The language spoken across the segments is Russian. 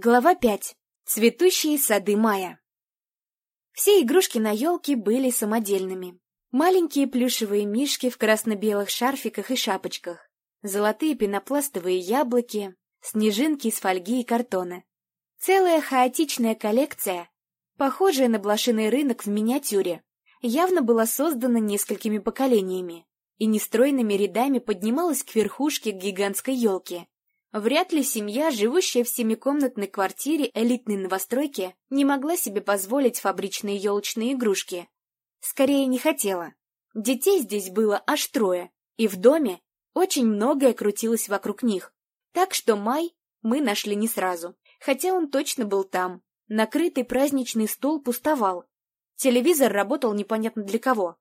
Глава 5. Цветущие сады мая. Все игрушки на елке были самодельными. Маленькие плюшевые мишки в красно-белых шарфиках и шапочках, золотые пенопластовые яблоки, снежинки из фольги и картона. Целая хаотичная коллекция, похожая на блошиный рынок в миниатюре, явно была создана несколькими поколениями и нестройными рядами поднималась к верхушке гигантской елки, Вряд ли семья, живущая в семикомнатной квартире элитной новостройки, не могла себе позволить фабричные елочные игрушки. Скорее, не хотела. Детей здесь было аж трое, и в доме очень многое крутилось вокруг них. Так что май мы нашли не сразу, хотя он точно был там. Накрытый праздничный стол пустовал. Телевизор работал непонятно для кого.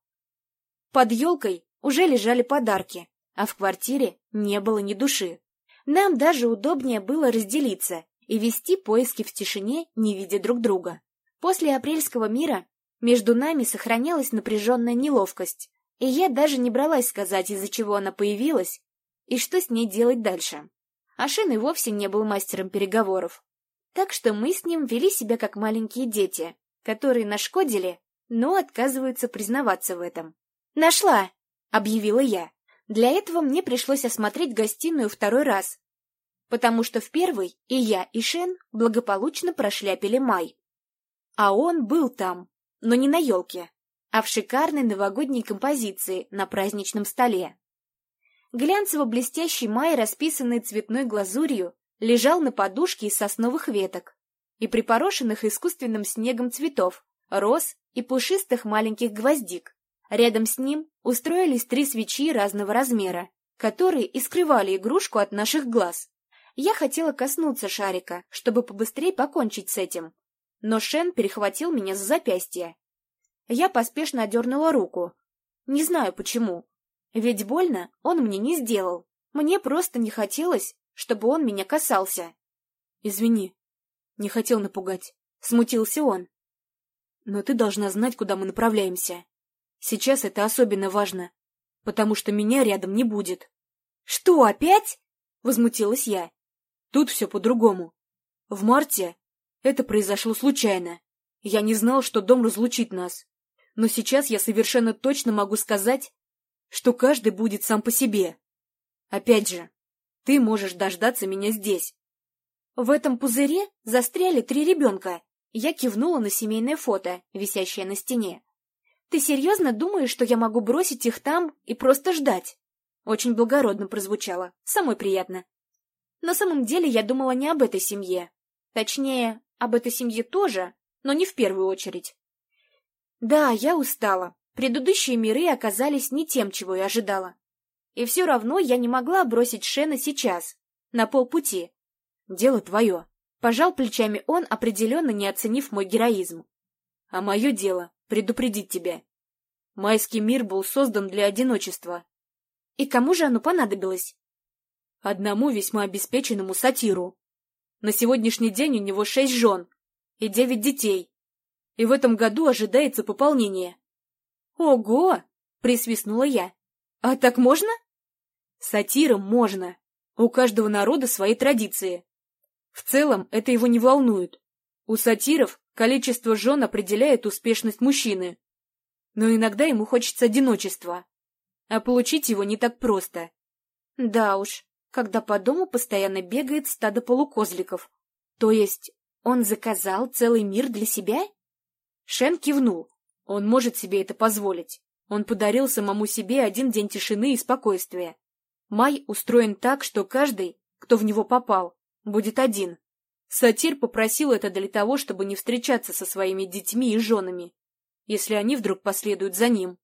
Под елкой уже лежали подарки, а в квартире не было ни души. Нам даже удобнее было разделиться и вести поиски в тишине, не видя друг друга. После апрельского мира между нами сохранялась напряженная неловкость, и я даже не бралась сказать, из-за чего она появилась и что с ней делать дальше. Ашин и вовсе не был мастером переговоров. Так что мы с ним вели себя как маленькие дети, которые нашкодили, но отказываются признаваться в этом. «Нашла!» — объявила я. Для этого мне пришлось осмотреть гостиную второй раз, потому что в первый и я, и Шен благополучно прошляпили май. А он был там, но не на елке, а в шикарной новогодней композиции на праздничном столе. Глянцево-блестящий май, расписанный цветной глазурью, лежал на подушке из сосновых веток и припорошенных искусственным снегом цветов, роз и пушистых маленьких гвоздик. Рядом с ним устроились три свечи разного размера, которые и скрывали игрушку от наших глаз. Я хотела коснуться шарика, чтобы побыстрее покончить с этим, но Шен перехватил меня за запястье. Я поспешно одернула руку. Не знаю почему. Ведь больно он мне не сделал. Мне просто не хотелось, чтобы он меня касался. «Извини, не хотел напугать», — смутился он. «Но ты должна знать, куда мы направляемся». Сейчас это особенно важно, потому что меня рядом не будет. — Что, опять? — возмутилась я. — Тут все по-другому. В марте это произошло случайно. Я не знал, что дом разлучит нас. Но сейчас я совершенно точно могу сказать, что каждый будет сам по себе. Опять же, ты можешь дождаться меня здесь. В этом пузыре застряли три ребенка. Я кивнула на семейное фото, висящее на стене. Ты серьезно думаешь, что я могу бросить их там и просто ждать? Очень благородно прозвучало, самой приятно. На самом деле я думала не об этой семье. Точнее, об этой семье тоже, но не в первую очередь. Да, я устала. Предыдущие миры оказались не тем, чего я ожидала. И все равно я не могла бросить Шена сейчас, на полпути. Дело твое. Пожал плечами он, определенно не оценив мой героизм. А мое дело предупредить тебя. Майский мир был создан для одиночества. И кому же оно понадобилось? Одному весьма обеспеченному сатиру. На сегодняшний день у него шесть жен и девять детей. И в этом году ожидается пополнение. Ого! Присвистнула я. А так можно? Сатирам можно. У каждого народа свои традиции. В целом это его не волнует. У сатиров количество жен определяет успешность мужчины. Но иногда ему хочется одиночества, а получить его не так просто. Да уж, когда по дому постоянно бегает стадо полукозликов. То есть он заказал целый мир для себя? Шен кивнул. Он может себе это позволить. Он подарил самому себе один день тишины и спокойствия. Май устроен так, что каждый, кто в него попал, будет один. Сатир попросил это для того, чтобы не встречаться со своими детьми и женами, если они вдруг последуют за ним.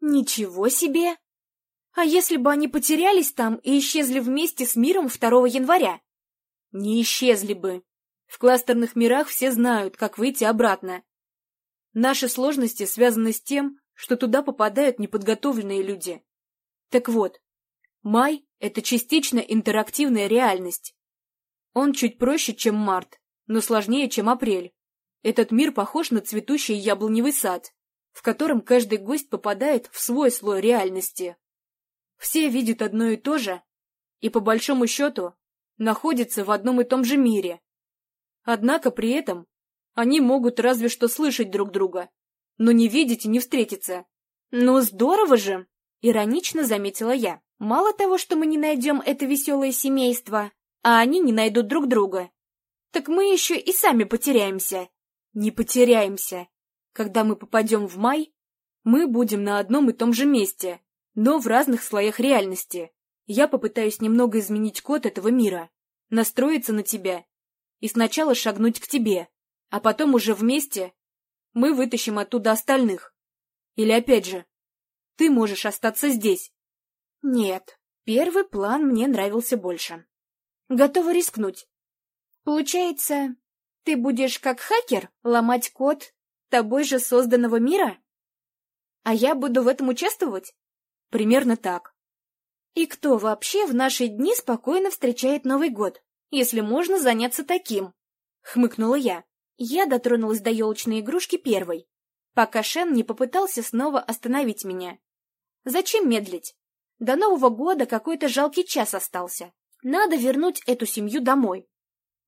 Ничего себе! А если бы они потерялись там и исчезли вместе с миром 2 января? Не исчезли бы. В кластерных мирах все знают, как выйти обратно. Наши сложности связаны с тем, что туда попадают неподготовленные люди. Так вот, май — это частично интерактивная реальность. Он чуть проще, чем март, но сложнее, чем апрель. Этот мир похож на цветущий яблоневый сад, в котором каждый гость попадает в свой слой реальности. Все видят одно и то же, и по большому счету находятся в одном и том же мире, Однако при этом они могут разве что слышать друг друга, но не видеть и не встретиться. «Ну, здорово же!» — иронично заметила я. «Мало того, что мы не найдем это веселое семейство, а они не найдут друг друга, так мы еще и сами потеряемся». «Не потеряемся. Когда мы попадем в май, мы будем на одном и том же месте, но в разных слоях реальности. Я попытаюсь немного изменить код этого мира, настроиться на тебя и сначала шагнуть к тебе, а потом уже вместе мы вытащим оттуда остальных. Или опять же, ты можешь остаться здесь. Нет, первый план мне нравился больше. Готова рискнуть. Получается, ты будешь как хакер ломать код тобой же созданного мира? А я буду в этом участвовать? Примерно так. И кто вообще в наши дни спокойно встречает Новый год, если можно заняться таким? Хмыкнула я. Я дотронулась до елочной игрушки первой, пока Шен не попытался снова остановить меня. Зачем медлить? До Нового года какой-то жалкий час остался. Надо вернуть эту семью домой.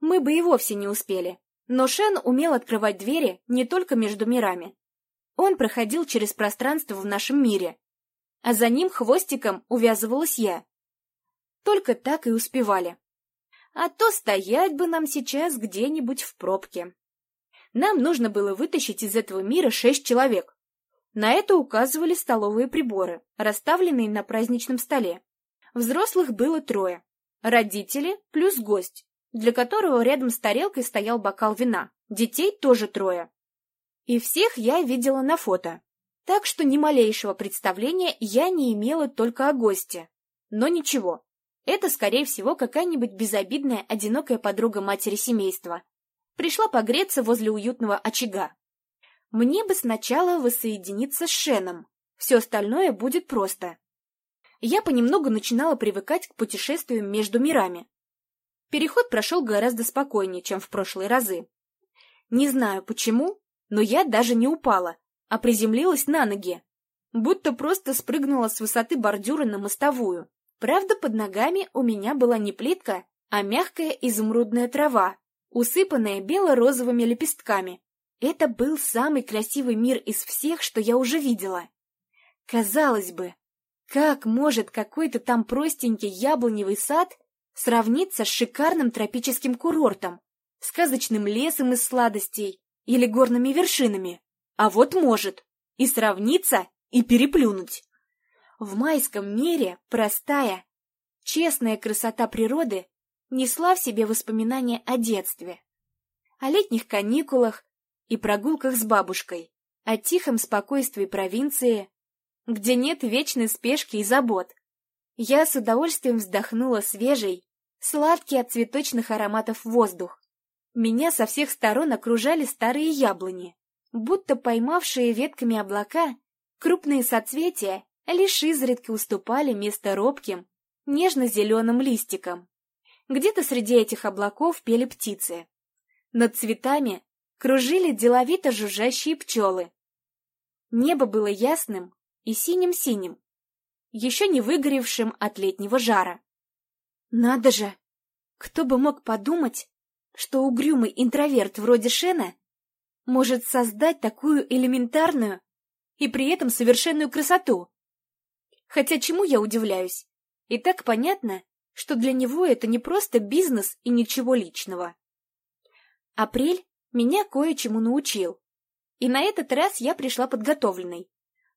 Мы бы и вовсе не успели. Но Шен умел открывать двери не только между мирами. Он проходил через пространство в нашем мире, а за ним хвостиком увязывалась я. Только так и успевали. А то стоять бы нам сейчас где-нибудь в пробке. Нам нужно было вытащить из этого мира шесть человек. На это указывали столовые приборы, расставленные на праздничном столе. Взрослых было трое. Родители плюс гость, для которого рядом с тарелкой стоял бокал вина. Детей тоже трое. И всех я видела на фото. Так что ни малейшего представления я не имела только о госте. Но ничего, это, скорее всего, какая-нибудь безобидная, одинокая подруга матери семейства, Пришла погреться возле уютного очага. Мне бы сначала воссоединиться с Шеном. Все остальное будет просто. Я понемногу начинала привыкать к путешествиям между мирами. Переход прошел гораздо спокойнее, чем в прошлые разы. Не знаю почему, но я даже не упала, а приземлилась на ноги, будто просто спрыгнула с высоты бордюра на мостовую. Правда, под ногами у меня была не плитка, а мягкая изумрудная трава, усыпанная бело-розовыми лепестками. Это был самый красивый мир из всех, что я уже видела. Казалось бы, как может какой-то там простенький яблоневый сад сравниться с шикарным тропическим курортом, сказочным лесом из сладостей или горными вершинами? А вот может. И сравниться, и переплюнуть. В майском мире простая, честная красота природы несла в себе воспоминания о детстве, о летних каникулах и прогулках с бабушкой, о тихом спокойствии провинции, где нет вечной спешки и забот. Я с удовольствием вздохнула свежий, сладкий от цветочных ароматов воздух. Меня со всех сторон окружали старые яблони, будто поймавшие ветками облака, крупные соцветия лишь изредка уступали место робким, нежно-зеленым листикам. Где-то среди этих облаков пели птицы. Над цветами кружили деловито жужжащие пчелы. Небо было ясным и синим-синим, еще не выгоревшим от летнего жара. Надо же! Кто бы мог подумать, что угрюмый интроверт вроде Шена может создать такую элементарную и при этом совершенную красоту? Хотя чему я удивляюсь? И так понятно, что для него это не просто бизнес и ничего личного. Апрель меня кое-чему научил. И на этот раз я пришла подготовленной.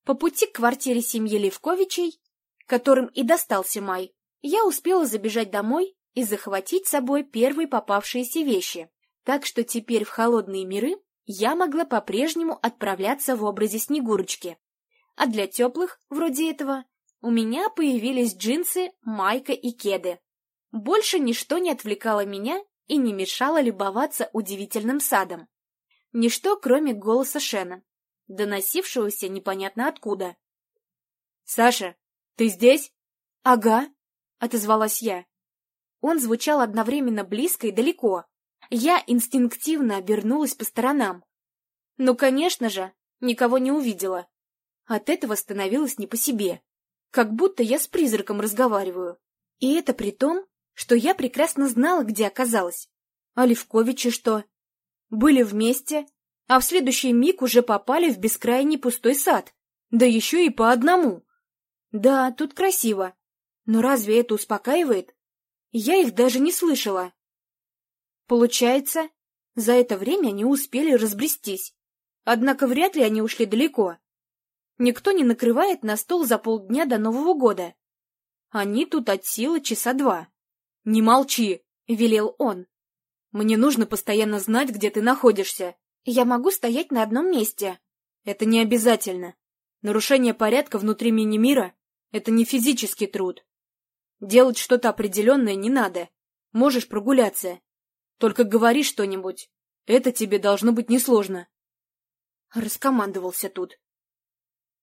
По пути к квартире семьи Левковичей, которым и достался май, я успела забежать домой и захватить с собой первые попавшиеся вещи, так что теперь в холодные миры я могла по-прежнему отправляться в образе Снегурочки. А для теплых, вроде этого, у меня появились джинсы, майка и кеды. Больше ничто не отвлекало меня и не мешало любоваться удивительным садом. Ничто, кроме голоса Шена, доносившегося непонятно откуда. «Саша, ты здесь?» «Ага», — отозвалась я. Он звучал одновременно близко и далеко. Я инстинктивно обернулась по сторонам. Но, конечно же, никого не увидела. От этого становилось не по себе как будто я с призраком разговариваю. И это при том, что я прекрасно знала, где оказалась. А Левковичи что? Были вместе, а в следующий миг уже попали в бескрайний пустой сад, да еще и по одному. Да, тут красиво, но разве это успокаивает? Я их даже не слышала. Получается, за это время они успели разбрестись. Однако вряд ли они ушли далеко. Никто не накрывает на стол за полдня до Нового года. Они тут от силы часа два. — Не молчи, — велел он. — Мне нужно постоянно знать, где ты находишься. Я могу стоять на одном месте. Это не обязательно. Нарушение порядка внутри мини-мира — это не физический труд. Делать что-то определенное не надо. Можешь прогуляться. Только говори что-нибудь. Это тебе должно быть несложно. Раскомандовался тут.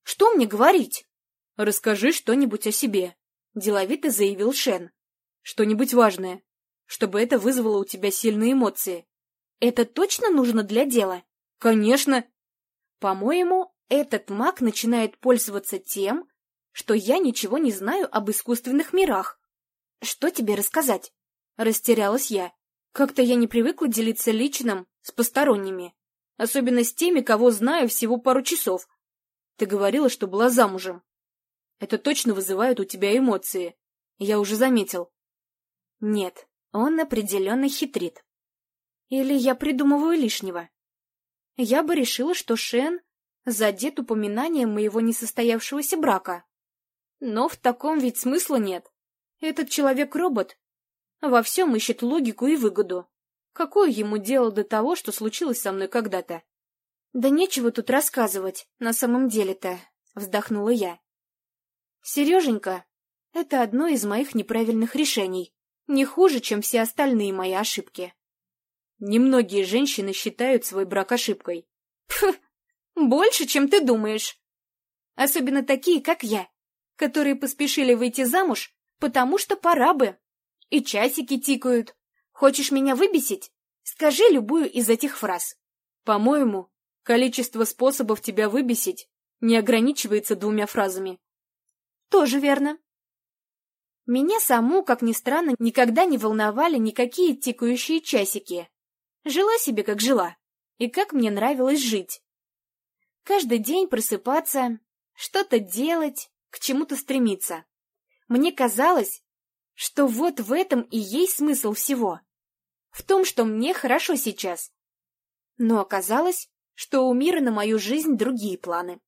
Что мне говорить? Расскажи что-нибудь о себе, деловито заявил Шен. Что-нибудь важное, чтобы это вызвало у тебя сильные эмоции. Это точно нужно для дела? Конечно. По-моему, этот маг начинает пользоваться тем, что я ничего не знаю об искусственных мирах. Что тебе рассказать? Растерялась я. Как-то я не привыкла делиться личным с посторонними, особенно с теми, кого знаю всего пару часов. Ты говорила, что была замужем. Это точно вызывает у тебя эмоции. Я уже заметил. Нет, он определенно хитрит. Или я придумываю лишнего. Я бы решила, что Шен задет упоминанием моего несостоявшегося брака. Но в таком ведь смысла нет. Этот человек-робот во всем ищет логику и выгоду. Какое ему дело до того, что случилось со мной когда-то? Да нечего тут рассказывать, на самом деле-то, вздохнула я. Сереженька, это одно из моих неправильных решений. Не хуже, чем все остальные мои ошибки. Немногие женщины считают свой брак ошибкой. Пф, больше, чем ты думаешь. Особенно такие, как я, которые поспешили выйти замуж, потому что пора бы. И часики тикают. Хочешь меня выбесить? Скажи любую из этих фраз. По-моему, количество способов тебя выбесить не ограничивается двумя фразами. Тоже верно. Меня саму, как ни странно, никогда не волновали никакие тикающие часики. Жила себе, как жила, и как мне нравилось жить. Каждый день просыпаться, что-то делать, к чему-то стремиться. Мне казалось, что вот в этом и есть смысл всего. В том, что мне хорошо сейчас. Но оказалось, что у мира на мою жизнь другие планы.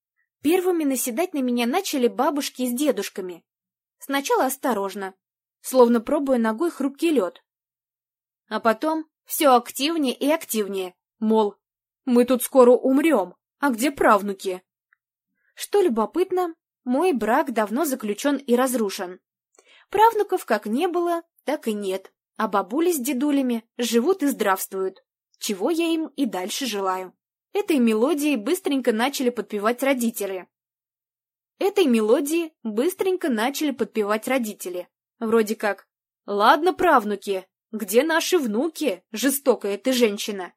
Первыми наседать на меня начали бабушки с дедушками. Сначала осторожно, словно пробуя ногой хрупкий лед. А потом все активнее и активнее, мол, мы тут скоро умрем, а где правнуки? Что любопытно, мой брак давно заключен и разрушен. Правнуков как не было, так и нет, а бабули с дедулями живут и здравствуют, чего я им и дальше желаю. Этой мелодией быстренько начали подпевать родители. Этой мелодии быстренько начали подпевать родители. Вроде как «Ладно, правнуки, где наши внуки, жестокая ты женщина?»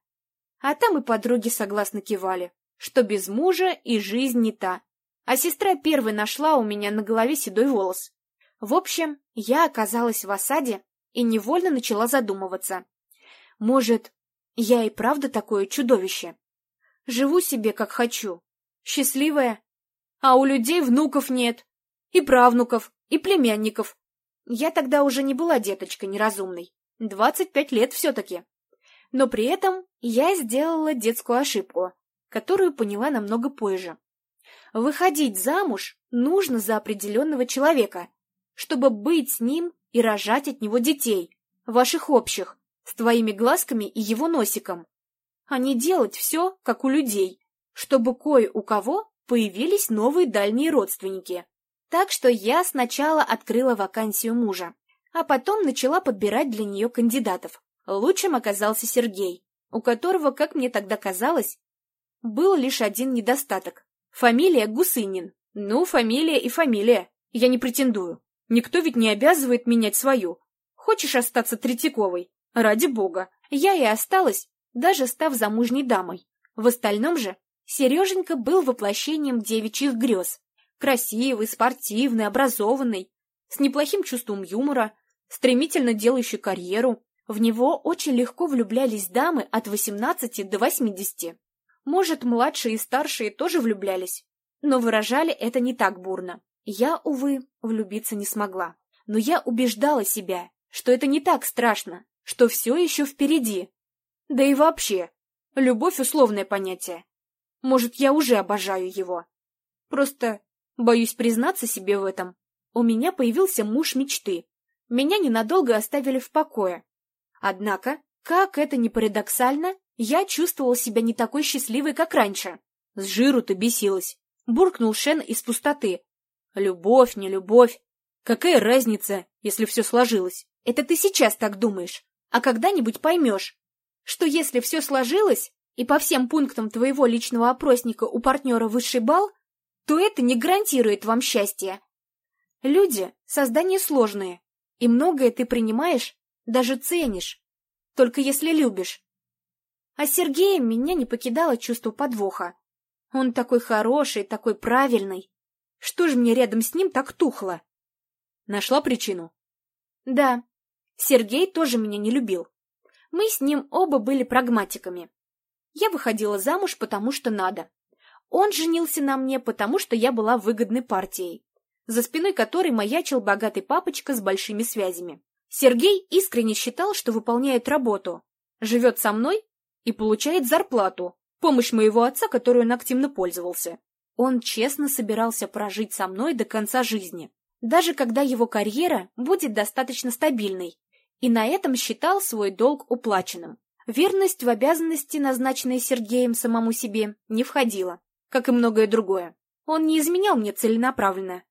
А там и подруги согласно кивали, что без мужа и жизнь не та. А сестра первой нашла у меня на голове седой волос. В общем, я оказалась в осаде и невольно начала задумываться. Может, я и правда такое чудовище? Живу себе, как хочу. Счастливая. А у людей внуков нет. И правнуков, и племянников. Я тогда уже не была деточкой неразумной. Двадцать пять лет все-таки. Но при этом я сделала детскую ошибку, которую поняла намного позже. Выходить замуж нужно за определенного человека, чтобы быть с ним и рожать от него детей, ваших общих, с твоими глазками и его носиком, а не делать все, как у людей, чтобы кое у кого появились новые дальние родственники. Так что я сначала открыла вакансию мужа, а потом начала подбирать для нее кандидатов. Лучшим оказался Сергей, у которого, как мне тогда казалось, был лишь один недостаток. Фамилия Гусынин. Ну, фамилия и фамилия. Я не претендую. Никто ведь не обязывает менять свою. Хочешь остаться Третьяковой? Ради бога. Я и осталась, даже став замужней дамой. В остальном же Сереженька был воплощением девичьих грез. Красивый, спортивный, образованный, с неплохим чувством юмора, стремительно делающий карьеру, В него очень легко влюблялись дамы от 18 до 80. Может, младшие и старшие тоже влюблялись, но выражали это не так бурно. Я, увы, влюбиться не смогла. Но я убеждала себя, что это не так страшно, что все еще впереди. Да и вообще, любовь — условное понятие. Может, я уже обожаю его. Просто боюсь признаться себе в этом. У меня появился муж мечты. Меня ненадолго оставили в покое. Однако, как это ни парадоксально, я чувствовал себя не такой счастливой, как раньше. С жиру ты бесилась. Буркнул Шен из пустоты. Любовь, не любовь. Какая разница, если все сложилось? Это ты сейчас так думаешь. А когда-нибудь поймешь, что если все сложилось, и по всем пунктам твоего личного опросника у партнера высший балл, то это не гарантирует вам счастья. Люди — создания сложные, и многое ты принимаешь, даже ценишь, только если любишь. А Сергеем меня не покидало чувство подвоха. Он такой хороший, такой правильный. Что же мне рядом с ним так тухло? Нашла причину? Да. Сергей тоже меня не любил. Мы с ним оба были прагматиками. Я выходила замуж, потому что надо. Он женился на мне, потому что я была выгодной партией, за спиной которой маячил богатый папочка с большими связями. Сергей искренне считал, что выполняет работу, живет со мной и получает зарплату, помощь моего отца, которую он активно пользовался. Он честно собирался прожить со мной до конца жизни, даже когда его карьера будет достаточно стабильной, и на этом считал свой долг уплаченным. Верность в обязанности, назначенные Сергеем самому себе, не входила, как и многое другое. Он не изменял мне целенаправленно.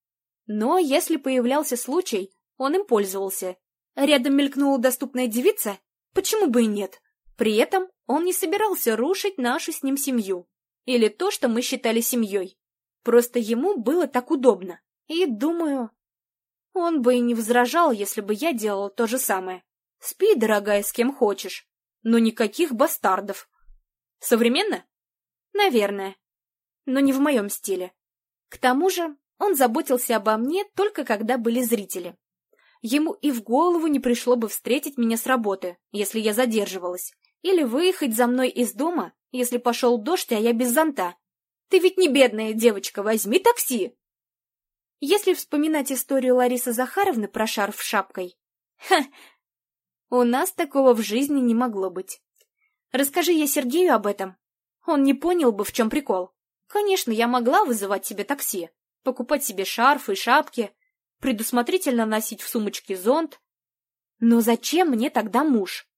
Но если появлялся случай, он им пользовался. Рядом мелькнула доступная девица, почему бы и нет? При этом он не собирался рушить нашу с ним семью. Или то, что мы считали семьей. Просто ему было так удобно. И, думаю, он бы и не возражал, если бы я делала то же самое. Спи, дорогая, с кем хочешь. Но никаких бастардов. Современно? Наверное. Но не в моем стиле. К тому же он заботился обо мне только когда были зрители. Ему и в голову не пришло бы встретить меня с работы, если я задерживалась, или выехать за мной из дома, если пошел дождь, а я без зонта. Ты ведь не бедная девочка, возьми такси. Если вспоминать историю Ларисы Захаровны про шарф шапкой, ха, у нас такого в жизни не могло быть. Расскажи я Сергею об этом. Он не понял бы, в чем прикол. Конечно, я могла вызывать себе такси, покупать себе шарфы и шапки, предусмотрительно носить в сумочке зонт. Но зачем мне тогда муж?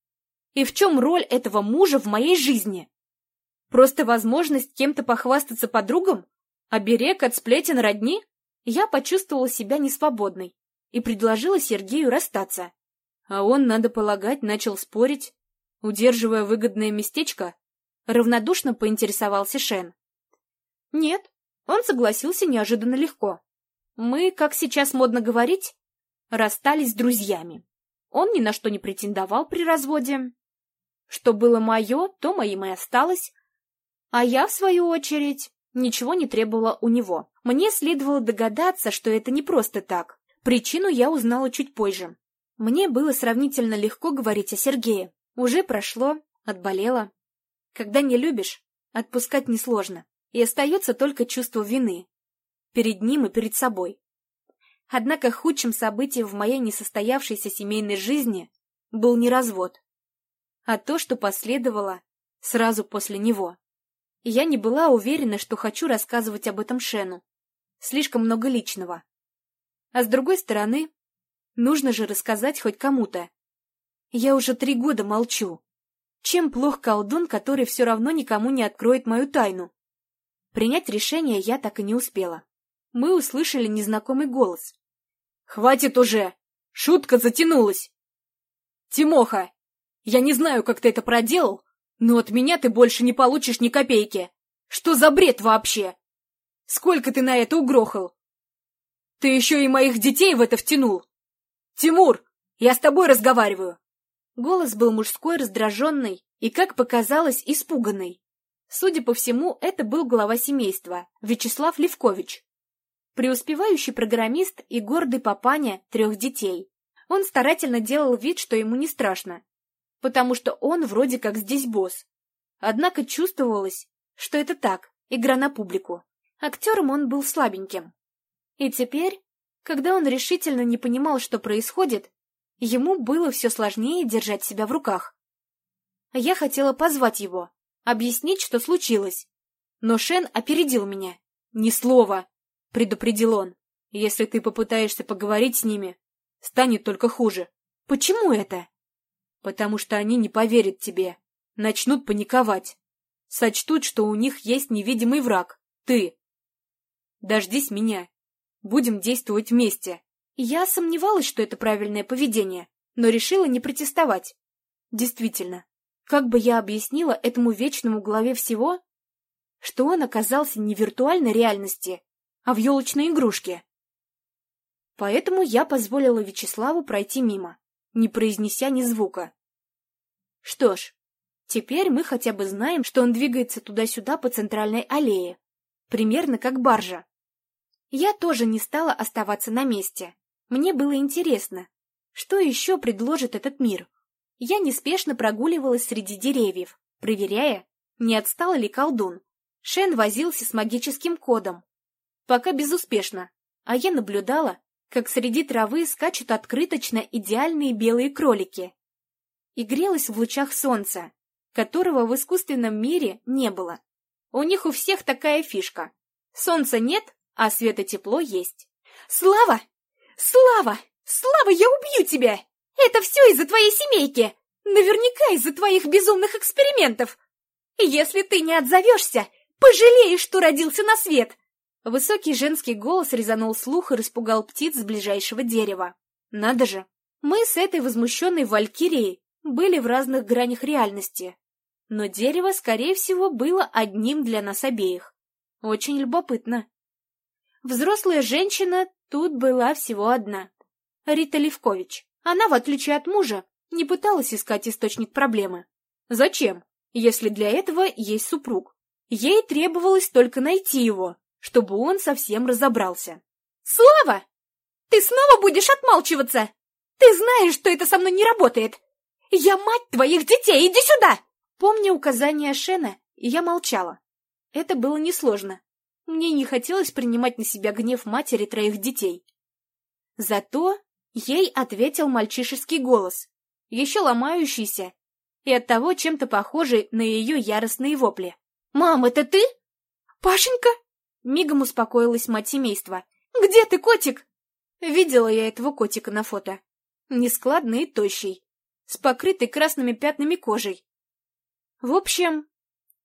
И в чем роль этого мужа в моей жизни? Просто возможность кем-то похвастаться подругам? Оберег от сплетен родни? Я почувствовала себя несвободной и предложила Сергею расстаться. А он, надо полагать, начал спорить, удерживая выгодное местечко. Равнодушно поинтересовался Шен. Нет, он согласился неожиданно легко. Мы, как сейчас модно говорить, расстались с друзьями. Он ни на что не претендовал при разводе. Что было мое, то моим и осталось. А я, в свою очередь, ничего не требовала у него. Мне следовало догадаться, что это не просто так. Причину я узнала чуть позже. Мне было сравнительно легко говорить о Сергее. Уже прошло, отболело. Когда не любишь, отпускать несложно. И остается только чувство вины перед ним и перед собой. Однако худшим событием в моей несостоявшейся семейной жизни был не развод, а то, что последовало сразу после него. я не была уверена, что хочу рассказывать об этом Шену. Слишком много личного. А с другой стороны, нужно же рассказать хоть кому-то. Я уже три года молчу. Чем плох колдун, который все равно никому не откроет мою тайну? Принять решение я так и не успела мы услышали незнакомый голос. «Хватит уже! Шутка затянулась!» «Тимоха, я не знаю, как ты это проделал, но от меня ты больше не получишь ни копейки. Что за бред вообще? Сколько ты на это угрохал? Ты еще и моих детей в это втянул. Тимур, я с тобой разговариваю!» Голос был мужской, раздраженный и, как показалось, испуганный. Судя по всему, это был глава семейства, Вячеслав Левкович преуспевающий программист и гордый папаня трех детей. Он старательно делал вид, что ему не страшно, потому что он вроде как здесь босс. Однако чувствовалось, что это так, игра на публику. Актером он был слабеньким. И теперь, когда он решительно не понимал, что происходит, ему было все сложнее держать себя в руках. Я хотела позвать его, объяснить, что случилось. Но Шен опередил меня. «Ни слова!» — предупредил он. «Если ты попытаешься поговорить с ними, станет только хуже». «Почему это?» «Потому что они не поверят тебе, начнут паниковать, сочтут, что у них есть невидимый враг — ты. Дождись меня. Будем действовать вместе». Я сомневалась, что это правильное поведение, но решила не протестовать. Действительно, как бы я объяснила этому вечному главе всего, что он оказался не в виртуальной реальности, а в елочной игрушке? Поэтому я позволила Вячеславу пройти мимо, не произнеся ни звука. Что ж, теперь мы хотя бы знаем, что он двигается туда-сюда по центральной аллее, примерно как баржа. Я тоже не стала оставаться на месте. Мне было интересно, что еще предложит этот мир. Я неспешно прогуливалась среди деревьев, проверяя, не отстал ли колдун. Шен возился с магическим кодом. Пока безуспешно, а я наблюдала, как среди травы скачут открыточно идеальные белые кролики. И грелась в лучах солнца, которого в искусственном мире не было. У них у всех такая фишка. Солнца нет, а светотепло есть. «Слава! Слава! Слава, я убью тебя!» Это все из-за твоей семейки! Наверняка из-за твоих безумных экспериментов! Если ты не отзовешься, пожалеешь, что родился на свет!» Высокий женский голос резанул слух и распугал птиц с ближайшего дерева. «Надо же! Мы с этой возмущенной валькирией были в разных гранях реальности. Но дерево, скорее всего, было одним для нас обеих. Очень любопытно. Взрослая женщина тут была всего одна. Рита Левкович. Она, в отличие от мужа, не пыталась искать источник проблемы. Зачем, если для этого есть супруг? Ей требовалось только найти его, чтобы он совсем разобрался. «Слава! Ты снова будешь отмалчиваться? Ты знаешь, что это со мной не работает! Я мать твоих детей, иди сюда!» Помня указания Шена, я молчала. Это было несложно. Мне не хотелось принимать на себя гнев матери троих детей. Зато Ей ответил мальчишеский голос, еще ломающийся, и оттого чем-то похожий на ее яростные вопли. «Мам, это ты?» «Пашенька?» Мигом успокоилась мать семейства. «Где ты, котик?» Видела я этого котика на фото. Нескладный и тощий, с покрытой красными пятнами кожей. В общем,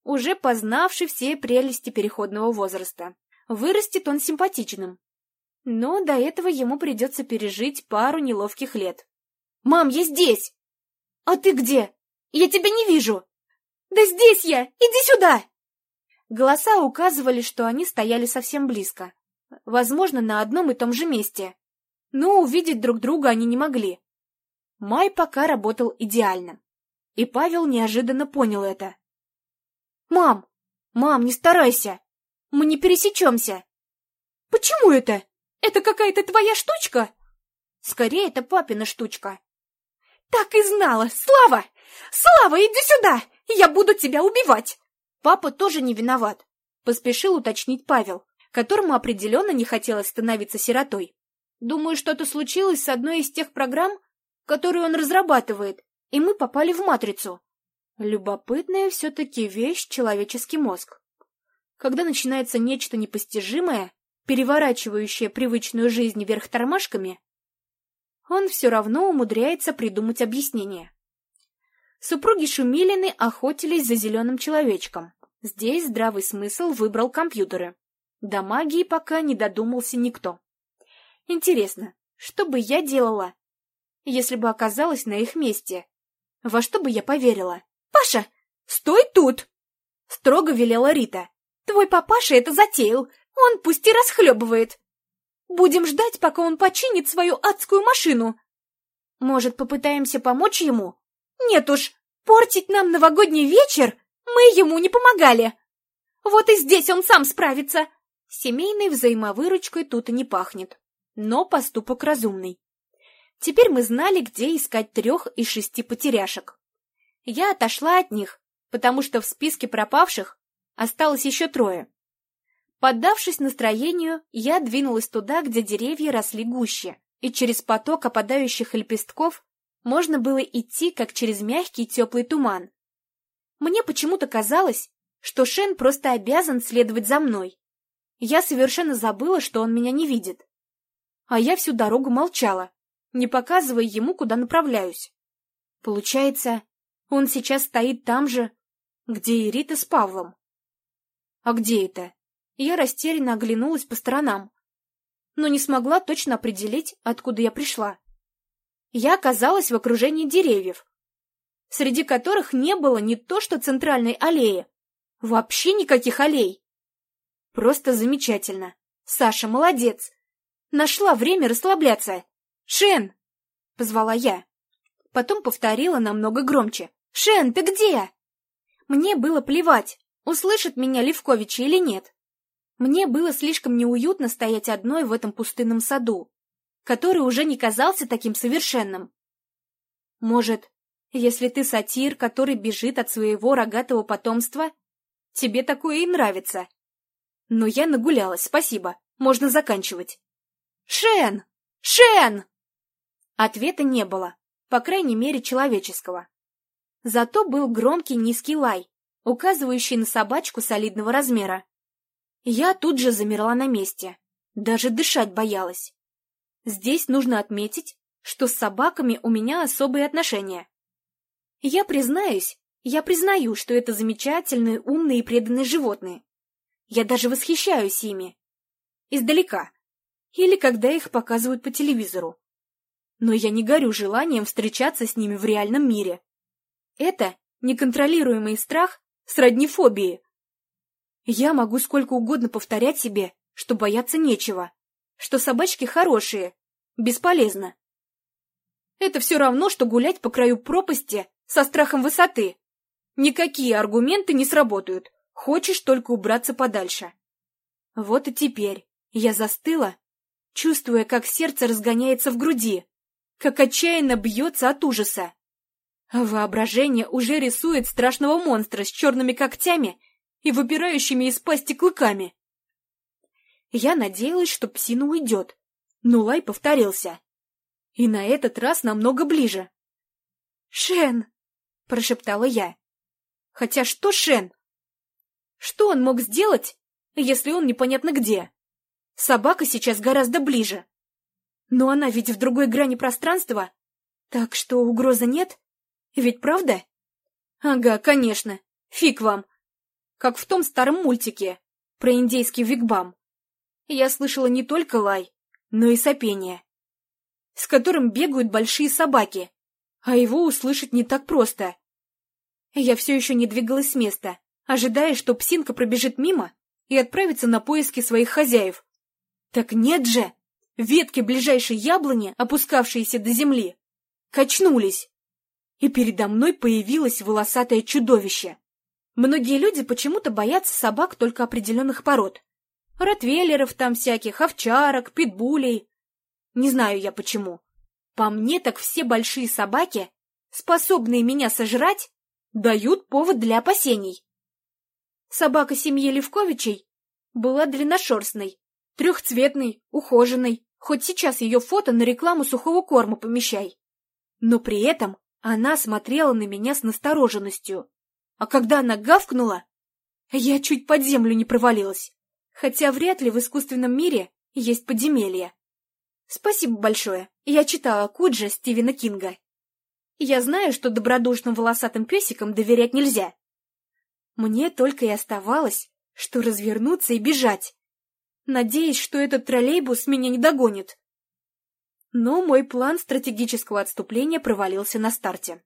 уже познавший все прелести переходного возраста. Вырастет он симпатичным, но до этого ему придется пережить пару неловких лет. «Мам, я здесь!» «А ты где? Я тебя не вижу!» «Да здесь я! Иди сюда!» Голоса указывали, что они стояли совсем близко. Возможно, на одном и том же месте. Но увидеть друг друга они не могли. Май пока работал идеально. И Павел неожиданно понял это. «Мам! Мам, не старайся! Мы не пересечемся!» «Почему это?» Это какая-то твоя штучка? Скорее, это папина штучка. Так и знала! Слава! Слава, иди сюда! Я буду тебя убивать! Папа тоже не виноват, поспешил уточнить Павел, которому определенно не хотелось становиться сиротой. Думаю, что-то случилось с одной из тех программ, которые он разрабатывает, и мы попали в матрицу. Любопытная все-таки вещь человеческий мозг. Когда начинается нечто непостижимое, переворачивающая привычную жизнь вверх тормашками, он все равно умудряется придумать объяснение. Супруги Шумилины охотились за зеленым человечком. Здесь здравый смысл выбрал компьютеры. До магии пока не додумался никто. Интересно, что бы я делала, если бы оказалась на их месте? Во что бы я поверила? «Паша, стой тут!» — строго велела Рита. «Твой папаша это затеял, он пусть и расхлебывает. Будем ждать, пока он починит свою адскую машину. Может, попытаемся помочь ему? Нет уж, портить нам новогодний вечер мы ему не помогали. Вот и здесь он сам справится. Семейной взаимовыручкой тут и не пахнет. Но поступок разумный. Теперь мы знали, где искать трех из шести потеряшек. я отошла от них, потому что в списке пропавших осталось еще трое. Поддавшись настроению, я двинулась туда, где деревья росли гуще, и через поток опадающих лепестков можно было идти, как через мягкий теплый туман. Мне почему-то казалось, что Шен просто обязан следовать за мной. Я совершенно забыла, что он меня не видит. А я всю дорогу молчала, не показывая ему, куда направляюсь. Получается, он сейчас стоит там же, где и Рита с Павлом. А где это? Я растерянно оглянулась по сторонам, но не смогла точно определить, откуда я пришла. Я оказалась в окружении деревьев, среди которых не было не то что центральной аллеи, вообще никаких аллей. Просто замечательно. Саша, молодец. Нашла время расслабляться. Шен! Позвала я. Потом повторила намного громче. Шен, ты где? Мне было плевать, услышит меня Левкович или нет. Мне было слишком неуютно стоять одной в этом пустынном саду, который уже не казался таким совершенным. Может, если ты сатир, который бежит от своего рогатого потомства, тебе такое и нравится. Но я нагулялась, спасибо, можно заканчивать. «Шен! Шен!» Ответа не было, по крайней мере, человеческого. Зато был громкий низкий лай, указывающий на собачку солидного размера. Я тут же замерла на месте, даже дышать боялась. Здесь нужно отметить, что с собаками у меня особые отношения. Я признаюсь, я признаю, что это замечательные, умные и преданные животные. Я даже восхищаюсь ими. Издалека. Или когда их показывают по телевизору. Но я не горю желанием встречаться с ними в реальном мире. Это неконтролируемый страх сродни фобии. Я могу сколько угодно повторять себе, что бояться нечего, что собачки хорошие, бесполезно. Это все равно, что гулять по краю пропасти со страхом высоты. Никакие аргументы не сработают, хочешь только убраться подальше. Вот и теперь я застыла, чувствуя, как сердце разгоняется в груди, как отчаянно бьется от ужаса. Воображение уже рисует страшного монстра с черными когтями и выпирающими из пасти клыками. Я надеялась, что псина уйдет, но лай повторился. И на этот раз намного ближе. «Шен!» — прошептала я. Хотя что Шен? Что он мог сделать, если он непонятно где? Собака сейчас гораздо ближе. Но она ведь в другой грани пространства, так что угрозы нет. Ведь правда? Ага, конечно. Фиг вам. Как в том старом мультике про индейский вигбам. Я слышала не только лай, но и сопение, с которым бегают большие собаки, а его услышать не так просто. Я все еще не двигалась с места, ожидая, что псинка пробежит мимо и отправится на поиски своих хозяев. Так нет же! Ветки ближайшей яблони, опускавшиеся до земли, качнулись и передо мной появилось волосатое чудовище. Многие люди почему-то боятся собак только определенных пород. Ротвейлеров там всяких, овчарок, питбулей. Не знаю я почему. По мне так все большие собаки, способные меня сожрать, дают повод для опасений. Собака семьи Левковичей была длинношерстной, трехцветной, ухоженной, хоть сейчас ее фото на рекламу сухого корма помещай. Но при этом она смотрела на меня с настороженностью. А когда она гавкнула, я чуть под землю не провалилась. Хотя вряд ли в искусственном мире есть подземелье. Спасибо большое. Я читала Куджа Стивена Кинга. Я знаю, что добродушным волосатым песикам доверять нельзя. Мне только и оставалось, что развернуться и бежать, надеясь, что этот троллейбус меня не догонит. Но мой план стратегического отступления провалился на старте.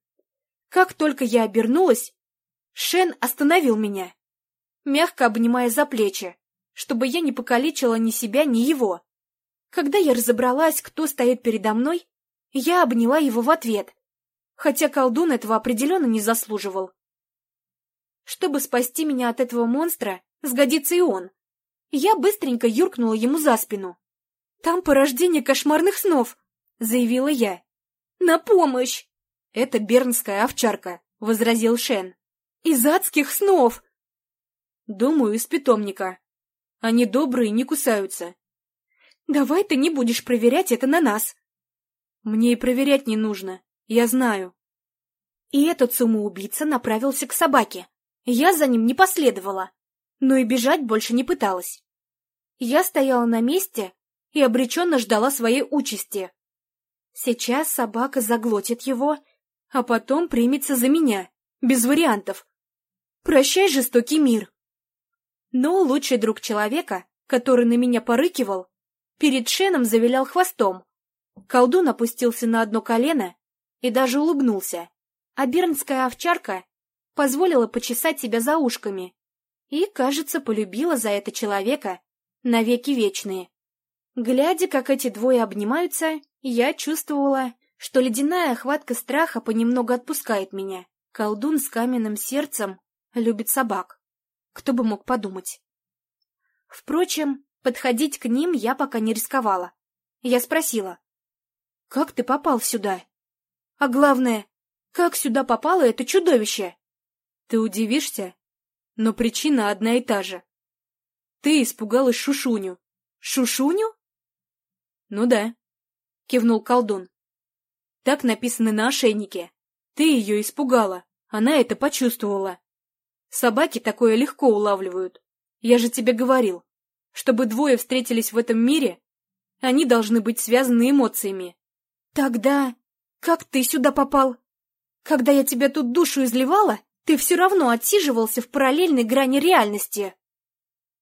Как только я обернулась, Шен остановил меня, мягко обнимая за плечи, чтобы я не покалечила ни себя, ни его. Когда я разобралась, кто стоит передо мной, я обняла его в ответ, хотя колдун этого определенно не заслуживал. Чтобы спасти меня от этого монстра, сгодится и он. Я быстренько юркнула ему за спину. Там порождение кошмарных снов, заявила я. На помощь! Это бернская овчарка, — возразил Шен. «Из адских снов!» «Думаю, из питомника. Они добрые, не кусаются». «Давай ты не будешь проверять это на нас». «Мне и проверять не нужно. Я знаю». И этот самоубийца направился к собаке. Я за ним не последовала, но и бежать больше не пыталась. Я стояла на месте и обреченно ждала своей участи. Сейчас собака заглотит его, а потом примется за меня, без вариантов. Прощай, жестокий мир. Но лучший друг человека, который на меня порыкивал, перед Шеном завилял хвостом. Колдун опустился на одно колено и даже улыбнулся, а бернская овчарка позволила почесать себя за ушками и, кажется, полюбила за это человека навеки вечные. Глядя, как эти двое обнимаются, я чувствовала, что ледяная охватка страха понемногу отпускает меня. Колдун с каменным сердцем любит собак. Кто бы мог подумать. Впрочем, подходить к ним я пока не рисковала. Я спросила, «Как ты попал сюда?» «А главное, как сюда попало это чудовище?» «Ты удивишься, но причина одна и та же. Ты испугалась Шушуню. Шушуню? Ну да, кивнул колдун. Так написано на ошейнике. Ты ее испугала. Она это почувствовала. Собаки такое легко улавливают. Я же тебе говорил. Чтобы двое встретились в этом мире, они должны быть связаны эмоциями. Тогда как ты сюда попал? Когда я тебя тут душу изливала, ты все равно отсиживался в параллельной грани реальности.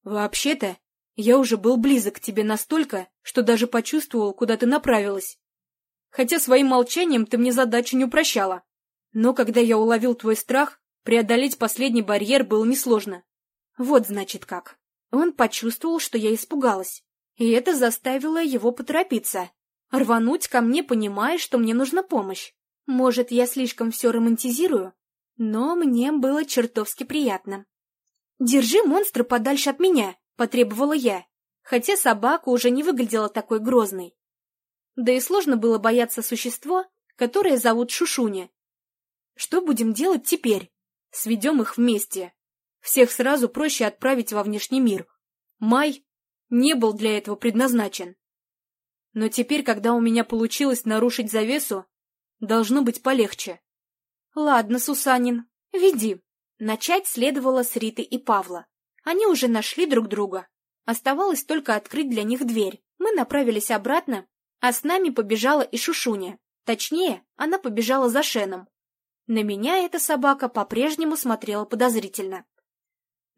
Вообще-то, я уже был близок к тебе настолько, что даже почувствовал, куда ты направилась. Хотя своим молчанием ты мне задачу не упрощала. Но когда я уловил твой страх, преодолеть последний барьер было несложно. Вот значит как. Он почувствовал, что я испугалась. И это заставило его поторопиться. Рвануть ко мне, понимая, что мне нужна помощь. Может, я слишком все романтизирую? Но мне было чертовски приятно. «Держи монстра подальше от меня», — потребовала я, хотя собака уже не выглядела такой грозной. Да и сложно было бояться существо, которое зовут Шушуня. Что будем делать теперь? Сведем их вместе. Всех сразу проще отправить во внешний мир. Май не был для этого предназначен. Но теперь, когда у меня получилось нарушить завесу, должно быть полегче. Ладно, Сусанин, веди. Начать следовало с Риты и Павла. Они уже нашли друг друга. Оставалось только открыть для них дверь. Мы направились обратно, а с нами побежала и Шушуня. Точнее, она побежала за Шеном. На меня эта собака по-прежнему смотрела подозрительно.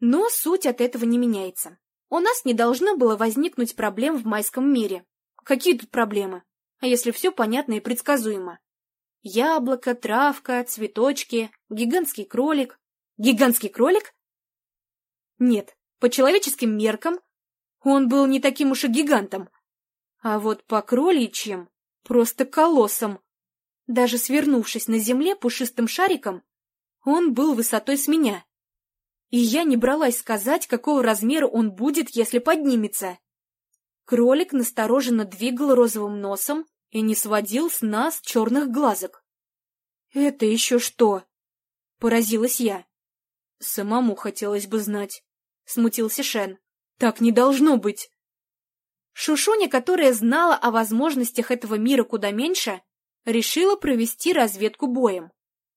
Но суть от этого не меняется. У нас не должно было возникнуть проблем в майском мире. Какие тут проблемы? А если все понятно и предсказуемо? Яблоко, травка, цветочки, гигантский кролик. Гигантский кролик? Нет, по человеческим меркам он был не таким уж и гигантом. А вот по кроличьим просто колоссом. Даже свернувшись на земле пушистым шариком, он был высотой с меня. И я не бралась сказать, какого размера он будет, если поднимется. Кролик настороженно двигал розовым носом и не сводил с нас черных глазок. «Это еще что?» — поразилась я. Самому хотелось бы знать. Смутился Шен. Так не должно быть. Шушуня, которая знала о возможностях этого мира куда меньше, решила провести разведку боем.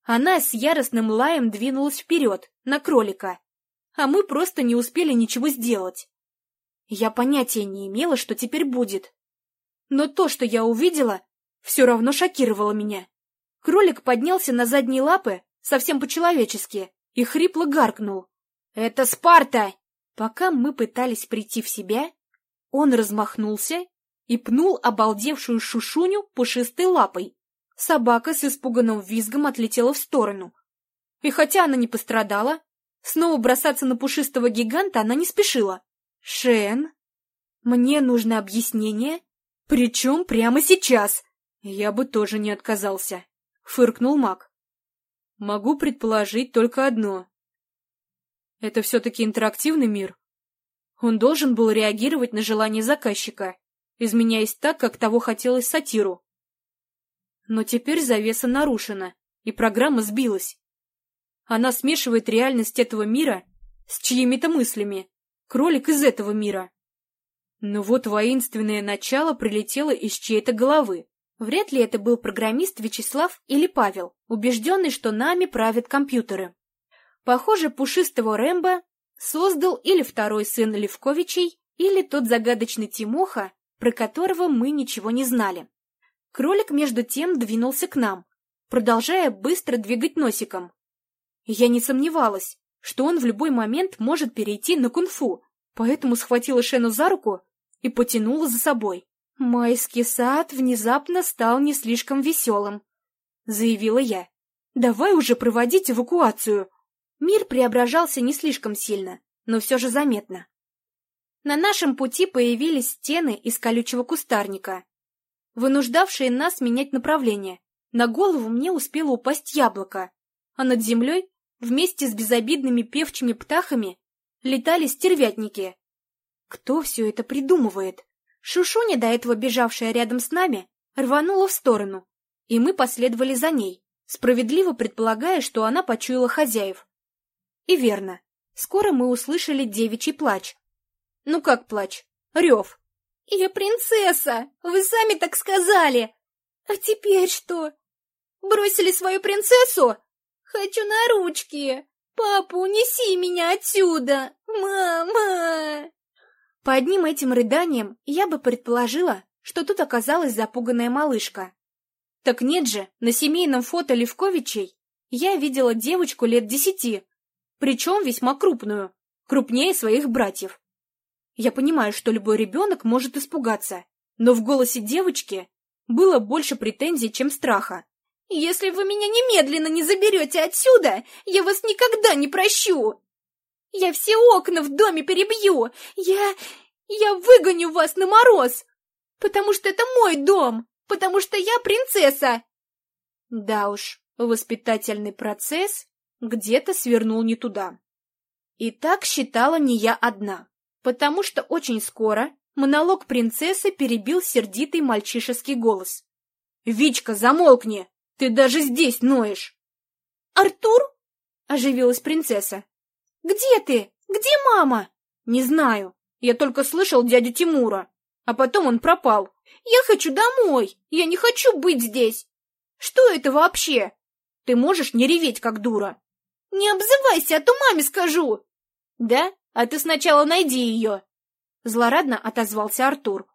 Она с яростным лаем двинулась вперед, на кролика, а мы просто не успели ничего сделать. Я понятия не имела, что теперь будет. Но то, что я увидела, все равно шокировало меня. Кролик поднялся на задние лапы, совсем по-человечески, и хрипло гаркнул. «Это Спарта!» Пока мы пытались прийти в себя, он размахнулся и пнул обалдевшую шушуню пушистой лапой. Собака с испуганным визгом отлетела в сторону. И хотя она не пострадала, снова бросаться на пушистого гиганта она не спешила. «Шен, мне нужно объяснение, причем прямо сейчас!» «Я бы тоже не отказался», — фыркнул маг. Могу предположить только одно. Это все-таки интерактивный мир. Он должен был реагировать на желание заказчика, изменяясь так, как того хотелось сатиру. Но теперь завеса нарушена, и программа сбилась. Она смешивает реальность этого мира с чьими-то мыслями. Кролик из этого мира. Но вот воинственное начало прилетело из чьей-то головы. Вряд ли это был программист Вячеслав или Павел, убежденный, что нами правят компьютеры. Похоже, пушистого Рэмбо создал или второй сын Левковичей, или тот загадочный Тимоха, про которого мы ничего не знали. Кролик между тем двинулся к нам, продолжая быстро двигать носиком. Я не сомневалась, что он в любой момент может перейти на кунг-фу, поэтому схватила Шену за руку и потянула за собой. «Майский сад внезапно стал не слишком веселым», — заявила я. «Давай уже проводить эвакуацию». Мир преображался не слишком сильно, но все же заметно. На нашем пути появились стены из колючего кустарника, вынуждавшие нас менять направление. На голову мне успело упасть яблоко, а над землей вместе с безобидными певчими птахами летали стервятники. Кто все это придумывает? Шушуня, до этого бежавшая рядом с нами, рванула в сторону, и мы последовали за ней, справедливо предполагая, что она почуяла хозяев. И верно, скоро мы услышали девичий плач. Ну как плач? Рев. «Я принцесса! Вы сами так сказали! А теперь что? Бросили свою принцессу? Хочу на ручки! Папа, унеси меня отсюда! Мама!» По одним этим рыданиям я бы предположила, что тут оказалась запуганная малышка. Так нет же, на семейном фото Левковичей я видела девочку лет десяти, причем весьма крупную, крупнее своих братьев. Я понимаю, что любой ребенок может испугаться, но в голосе девочки было больше претензий, чем страха. «Если вы меня немедленно не заберете отсюда, я вас никогда не прощу! Я все окна в доме перебью! Я... я выгоню вас на мороз! Потому что это мой дом! Потому что я принцесса!» Да уж, воспитательный процесс где-то свернул не туда. И так считала не я одна потому что очень скоро монолог принцессы перебил сердитый мальчишеский голос. «Вичка, замолкни! Ты даже здесь ноешь!» «Артур?» — оживилась принцесса. «Где ты? Где мама?» «Не знаю. Я только слышал дядю Тимура. А потом он пропал. Я хочу домой. Я не хочу быть здесь. Что это вообще? Ты можешь не реветь, как дура?» «Не обзывайся, а то маме скажу!» «Да? А ты сначала найди ее!» Злорадно отозвался Артур.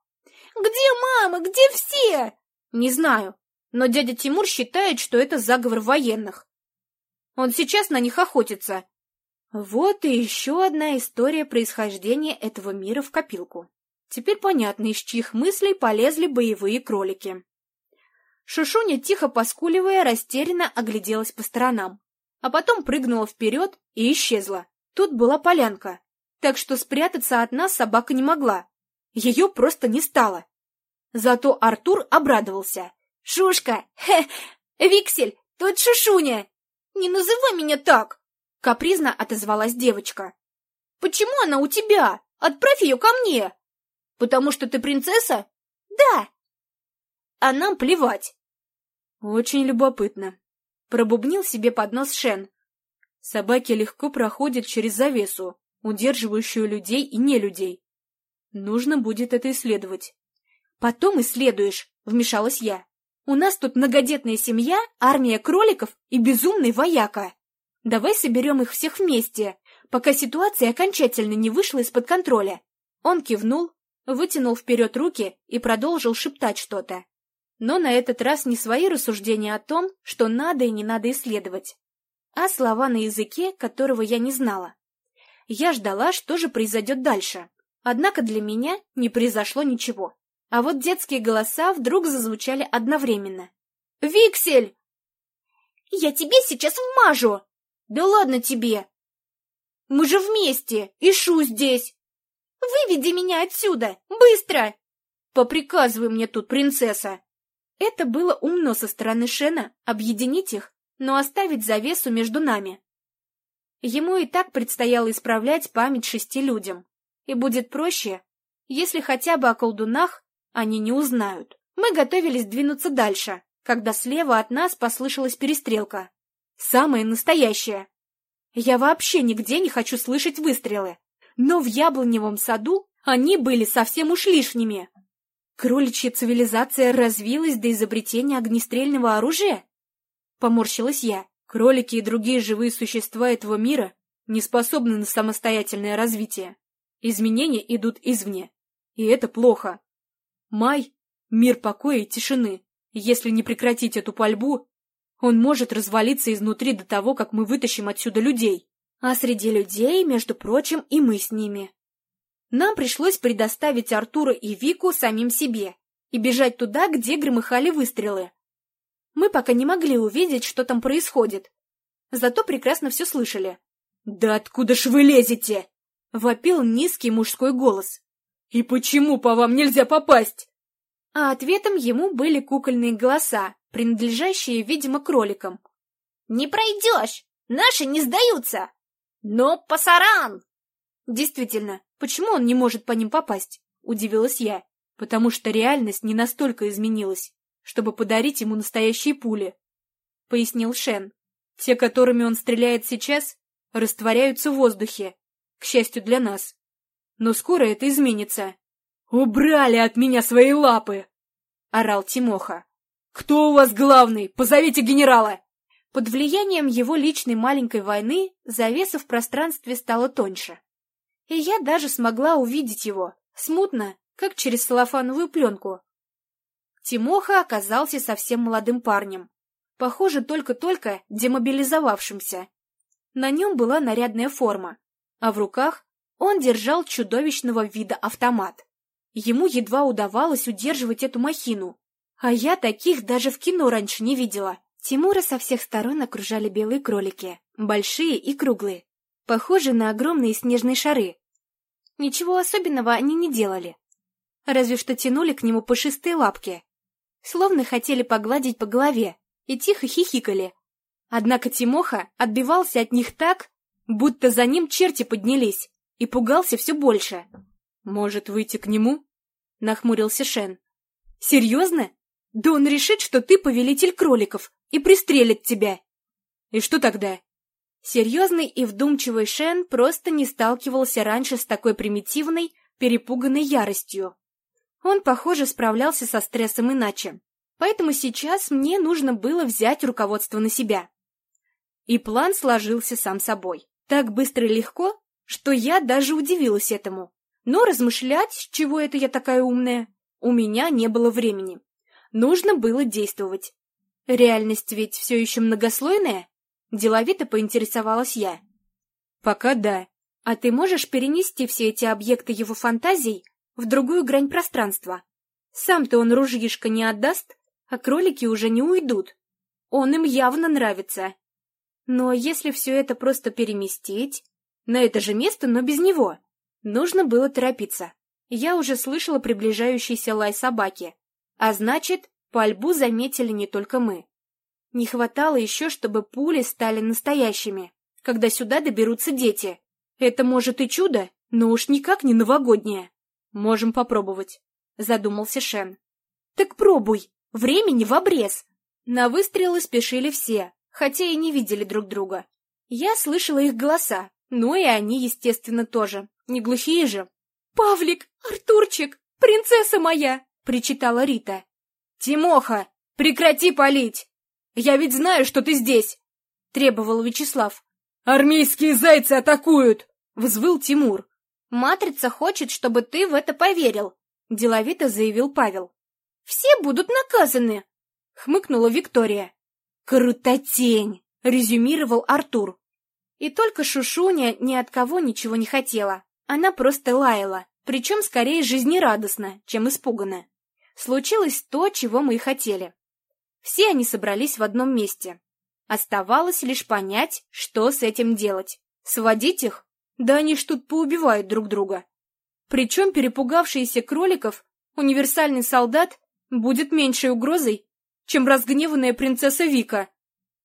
«Где мама? Где все?» «Не знаю, но дядя Тимур считает, что это заговор военных. Он сейчас на них охотится». Вот и еще одна история происхождения этого мира в копилку. Теперь понятно, из чьих мыслей полезли боевые кролики. Шушуня, тихо поскуливая, растерянно огляделась по сторонам, а потом прыгнула вперед и исчезла. Тут была полянка, так что спрятаться от нас собака не могла. Ее просто не стало. Зато Артур обрадовался. «Шушка! Хе! Виксель! Тут Шушуня! Не называй меня так!» Капризно отозвалась девочка. «Почему она у тебя? Отправь ее ко мне!» «Потому что ты принцесса?» «Да!» «А нам плевать!» «Очень любопытно!» Пробубнил себе под нос Шен. Собаки легко проходят через завесу, удерживающую людей и не людей. Нужно будет это исследовать. Потом исследуешь, вмешалась я. У нас тут многодетная семья, армия кроликов и безумный вояка. Давай соберем их всех вместе, пока ситуация окончательно не вышла из-под контроля. Он кивнул, вытянул вперед руки и продолжил шептать что-то. Но на этот раз не свои рассуждения о том, что надо и не надо исследовать, а слова на языке, которого я не знала. Я ждала, что же произойдет дальше. Однако для меня не произошло ничего. А вот детские голоса вдруг зазвучали одновременно. «Виксель!» «Я тебе сейчас вмажу!» «Да ладно тебе!» «Мы же вместе! И Шу здесь!» «Выведи меня отсюда! Быстро!» «Поприказывай мне тут, принцесса!» Это было умно со стороны Шена объединить их, но оставить завесу между нами. Ему и так предстояло исправлять память шести людям. И будет проще, если хотя бы о колдунах они не узнают. Мы готовились двинуться дальше, когда слева от нас послышалась перестрелка. Самая настоящая. Я вообще нигде не хочу слышать выстрелы. Но в яблоневом саду они были совсем уж лишними. Кроличья цивилизация развилась до изобретения огнестрельного оружия? Поморщилась я. Кролики и другие живые существа этого мира не способны на самостоятельное развитие. Изменения идут извне. И это плохо. Май — мир покоя и тишины. Если не прекратить эту пальбу, он может развалиться изнутри до того, как мы вытащим отсюда людей. А среди людей, между прочим, и мы с ними. Нам пришлось предоставить Артура и Вику самим себе и бежать туда, где громыхали выстрелы. Мы пока не могли увидеть, что там происходит. Зато прекрасно все слышали. «Да откуда ж вы лезете?» — вопил низкий мужской голос. «И почему по вам нельзя попасть?» А ответом ему были кукольные голоса, принадлежащие, видимо, кроликам. «Не пройдешь! Наши не сдаются! Но пасаран!» Действительно, почему он не может по ним попасть? Удивилась я, потому что реальность не настолько изменилась, чтобы подарить ему настоящие пули. Пояснил Шен. Те, которыми он стреляет сейчас, растворяются в воздухе, к счастью для нас. Но скоро это изменится. «Убрали от меня свои лапы!» — орал Тимоха. «Кто у вас главный? Позовите генерала!» Под влиянием его личной маленькой войны завеса в пространстве стала тоньше и я даже смогла увидеть его, смутно, как через салофановую пленку. Тимоха оказался совсем молодым парнем, похоже, только-только демобилизовавшимся. На нем была нарядная форма, а в руках он держал чудовищного вида автомат. Ему едва удавалось удерживать эту махину, а я таких даже в кино раньше не видела. Тимура со всех сторон окружали белые кролики, большие и круглые, похожие на огромные снежные шары. Ничего особенного они не делали. Разве что тянули к нему пушистые лапки. Словно хотели погладить по голове и тихо хихикали. Однако Тимоха отбивался от них так, будто за ним черти поднялись, и пугался все больше. «Может, выйти к нему?» — нахмурился Шен. «Серьезно? Да он решит, что ты повелитель кроликов и пристрелит тебя!» «И что тогда?» Серьезный и вдумчивый Шен просто не сталкивался раньше с такой примитивной, перепуганной яростью. Он, похоже, справлялся со стрессом иначе. Поэтому сейчас мне нужно было взять руководство на себя. И план сложился сам собой. Так быстро и легко, что я даже удивилась этому. Но размышлять, с чего это я такая умная, у меня не было времени. Нужно было действовать. Реальность ведь все еще многослойная, Деловито поинтересовалась я. Пока да. А ты можешь перенести все эти объекты его фантазий в другую грань пространства? Сам-то он ружьишко не отдаст, а кролики уже не уйдут. Он им явно нравится. Но если все это просто переместить, на это же место, но без него, нужно было торопиться. Я уже слышала приближающийся лай собаки, а значит, пальбу заметили не только мы. Не хватало еще, чтобы пули стали настоящими, когда сюда доберутся дети. Это может и чудо, но уж никак не новогоднее. Можем попробовать, задумался Шен. Так пробуй, времени в обрез. На выстрелы спешили все, хотя и не видели друг друга. Я слышала их голоса, ну и они, естественно, тоже, не глухие же. «Павлик! Артурчик! Принцесса моя!» — причитала Рита. «Тимоха, прекрати палить!» Я ведь знаю, что ты здесь!» — требовал Вячеслав. «Армейские зайцы атакуют!» — взвыл Тимур. «Матрица хочет, чтобы ты в это поверил», — деловито заявил Павел. «Все будут наказаны», — хмыкнула Виктория. «Крутотень!» — резюмировал Артур. И только Шушуня ни от кого ничего не хотела. Она просто лаяла, причем скорее жизнерадостно, чем испуганно. Случилось то, чего мы и хотели. Все они собрались в одном месте. Оставалось лишь понять, что с этим делать. Сводить их? Да они ж тут поубивают друг друга. Причем перепугавшиеся кроликов универсальный солдат будет меньшей угрозой, чем разгневанная принцесса Вика.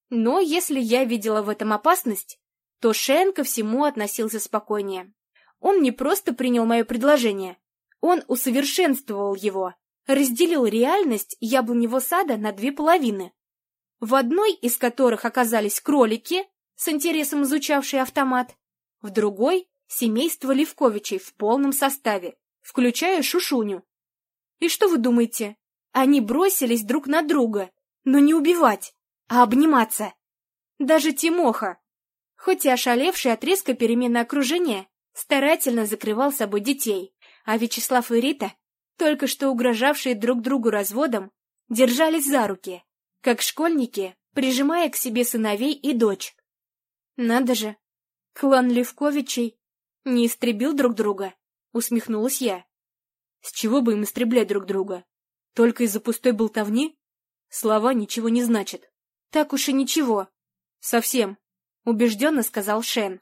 Но если я видела в этом опасность, то Шен ко всему относился спокойнее. Он не просто принял мое предложение, он усовершенствовал его разделил реальность яблоневого сада на две половины, в одной из которых оказались кролики, с интересом изучавший автомат. В другой — семейство Левковичей в полном составе, включая Шушуню. И что вы думаете? Они бросились друг на друга, но не убивать, а обниматься. Даже Тимоха, хоть и ошалевший от резкой перемены окружения, старательно закрывал собой детей, а Вячеслав и Рита, только что угрожавшие друг другу разводом, держались за руки, как школьники, прижимая к себе сыновей и дочь. Надо же, клан Левковичей не истребил друг друга, усмехнулась я. С чего бы им истреблять друг друга? Только из-за пустой болтовни? Слова ничего не значат. Так уж и ничего. Совсем, убежденно сказал Шен.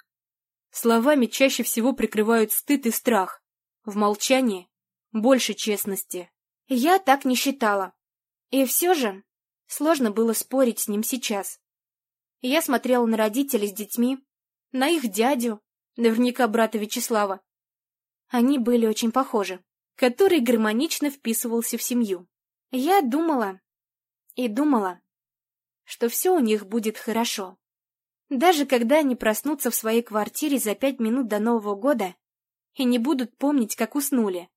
Словами чаще всего прикрывают стыд и страх. В молчании больше честности. Я так не считала. И все же сложно было спорить с ним сейчас. Я смотрела на родителей с детьми, на их дядю, наверняка брата Вячеслава. Они были очень похожи, который гармонично вписывался в семью. Я думала и думала, что все у них будет хорошо. Даже когда они проснутся в своей квартире за пять минут до Нового года и не будут помнить, как уснули.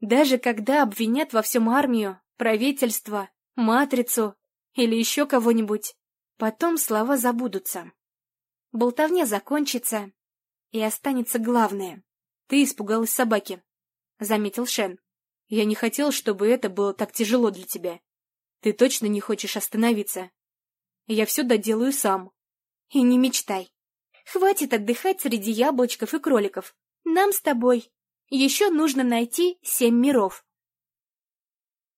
Даже когда обвинят во всем армию, правительство, матрицу или еще кого-нибудь, потом слова забудутся. Болтовня закончится, и останется главное. Ты испугалась собаки, — заметил Шен. Я не хотел, чтобы это было так тяжело для тебя. Ты точно не хочешь остановиться. Я все доделаю сам. И не мечтай. Хватит отдыхать среди яблочков и кроликов. Нам с тобой еще нужно найти семь миров.